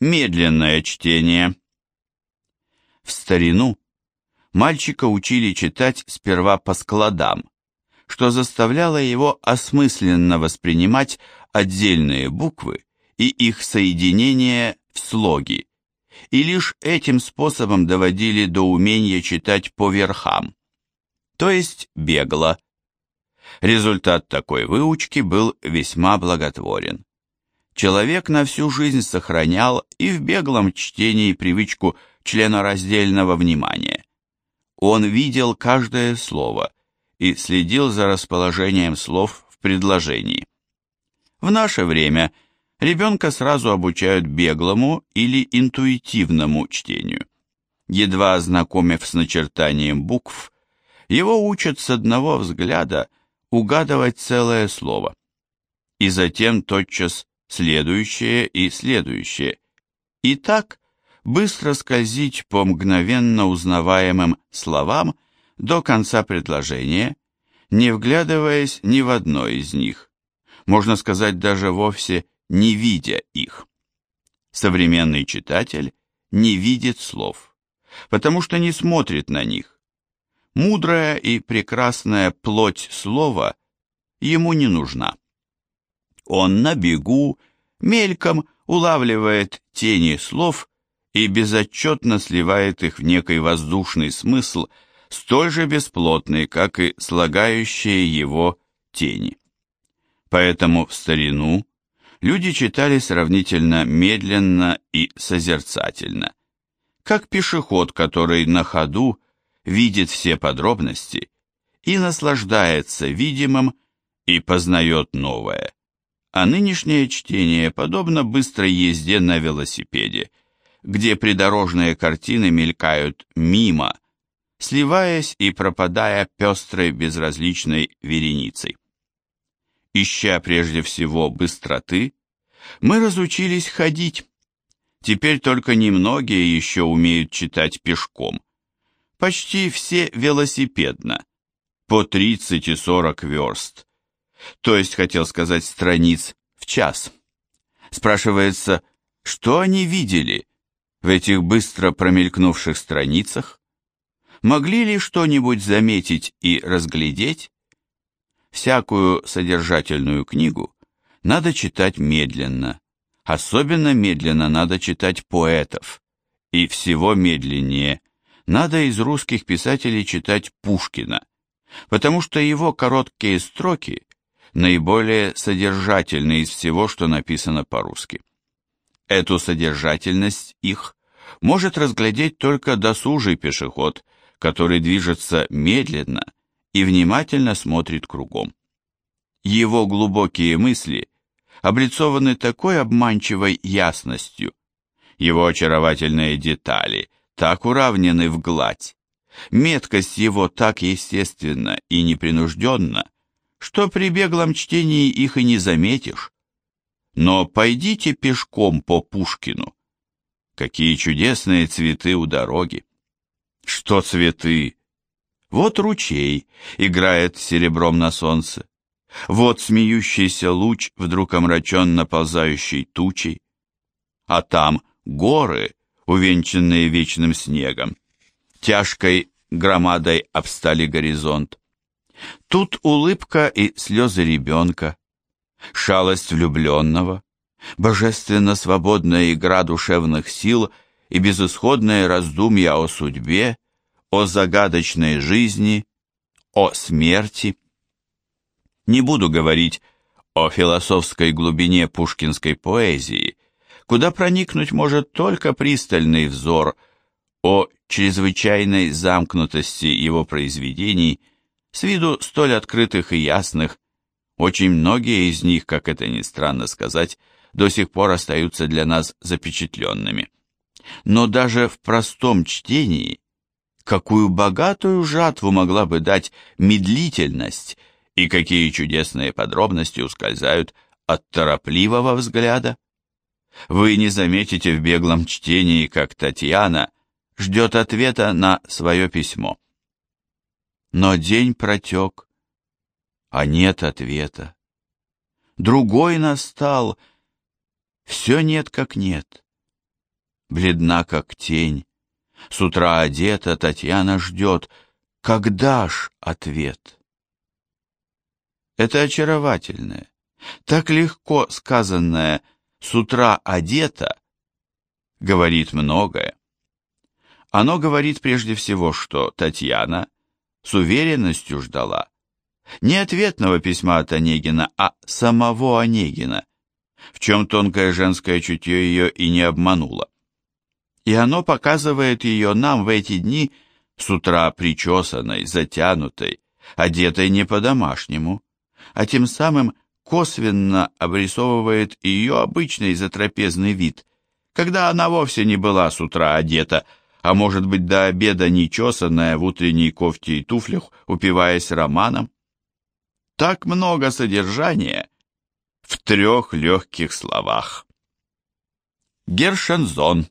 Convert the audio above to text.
Медленное чтение. В старину мальчика учили читать сперва по складам, что заставляло его осмысленно воспринимать отдельные буквы и их соединение в слоги, и лишь этим способом доводили до умения читать по верхам, то есть бегло. Результат такой выучки был весьма благотворен человек на всю жизнь сохранял и в беглом чтении привычку членораздельного внимания. Он видел каждое слово и следил за расположением слов в предложении. В наше время ребенка сразу обучают беглому или интуитивному чтению. Едва ознакомив с начертанием букв, его учат с одного взгляда угадывать целое слово. И затем тотчас следующее и следующее. И так быстро скользить по мгновенно узнаваемым словам до конца предложения, не вглядываясь ни в одно из них, можно сказать даже вовсе не видя их. Современный читатель не видит слов, потому что не смотрит на них. Мудрая и прекрасная плоть слова ему не нужна. Он на бегу, мельком улавливает тени слов и безотчетно сливает их в некий воздушный смысл, столь же бесплотный, как и слагающие его тени. Поэтому в старину люди читали сравнительно медленно и созерцательно, как пешеход, который на ходу видит все подробности и наслаждается видимым и познает новое а нынешнее чтение подобно быстрой езде на велосипеде, где придорожные картины мелькают мимо, сливаясь и пропадая пестрой безразличной вереницей. Ища прежде всего быстроты, мы разучились ходить. Теперь только немногие еще умеют читать пешком. Почти все велосипедно, по 30 и 40 верст то есть, хотел сказать, страниц в час. Спрашивается, что они видели в этих быстро промелькнувших страницах? Могли ли что-нибудь заметить и разглядеть? Всякую содержательную книгу надо читать медленно. Особенно медленно надо читать поэтов. И всего медленнее надо из русских писателей читать Пушкина, потому что его короткие строки наиболее содержательны из всего, что написано по-русски. Эту содержательность их может разглядеть только досужий пешеход, который движется медленно и внимательно смотрит кругом. Его глубокие мысли облицованы такой обманчивой ясностью, его очаровательные детали так уравнены в гладь, меткость его так естественна и непринужденна, что при беглом чтении их и не заметишь. Но пойдите пешком по Пушкину. Какие чудесные цветы у дороги. Что цветы? Вот ручей играет серебром на солнце. Вот смеющийся луч, вдруг омрачен наползающей тучей. А там горы, увенчанные вечным снегом. Тяжкой громадой обстали горизонт. Тут улыбка и слезы ребенка, шалость влюбленного, божественно свободная игра душевных сил и безысходное раздумья о судьбе, о загадочной жизни, о смерти. Не буду говорить о философской глубине пушкинской поэзии, куда проникнуть может только пристальный взор, о чрезвычайной замкнутости его произведений – с виду столь открытых и ясных, очень многие из них, как это ни странно сказать, до сих пор остаются для нас запечатленными. Но даже в простом чтении, какую богатую жатву могла бы дать медлительность и какие чудесные подробности ускользают от торопливого взгляда. Вы не заметите в беглом чтении, как Татьяна ждет ответа на свое письмо. Но день протек, а нет ответа. Другой настал, все нет как нет. бледна как тень. С утра одета, Татьяна ждет. Когда ж ответ? Это очаровательное, так легко сказанное «с утра одета» говорит многое. Оно говорит прежде всего, что Татьяна с уверенностью ждала не ответного письма от Онегина, а самого Онегина, в чем тонкое женское чутье ее и не обмануло. И оно показывает ее нам в эти дни с утра причесанной, затянутой, одетой не по-домашнему, а тем самым косвенно обрисовывает ее обычный затрапезный вид, когда она вовсе не была с утра одета, а может быть до обеда нечесанная в утренней кофте и туфлях, упиваясь романом. Так много содержания в трех легких словах. Гершензон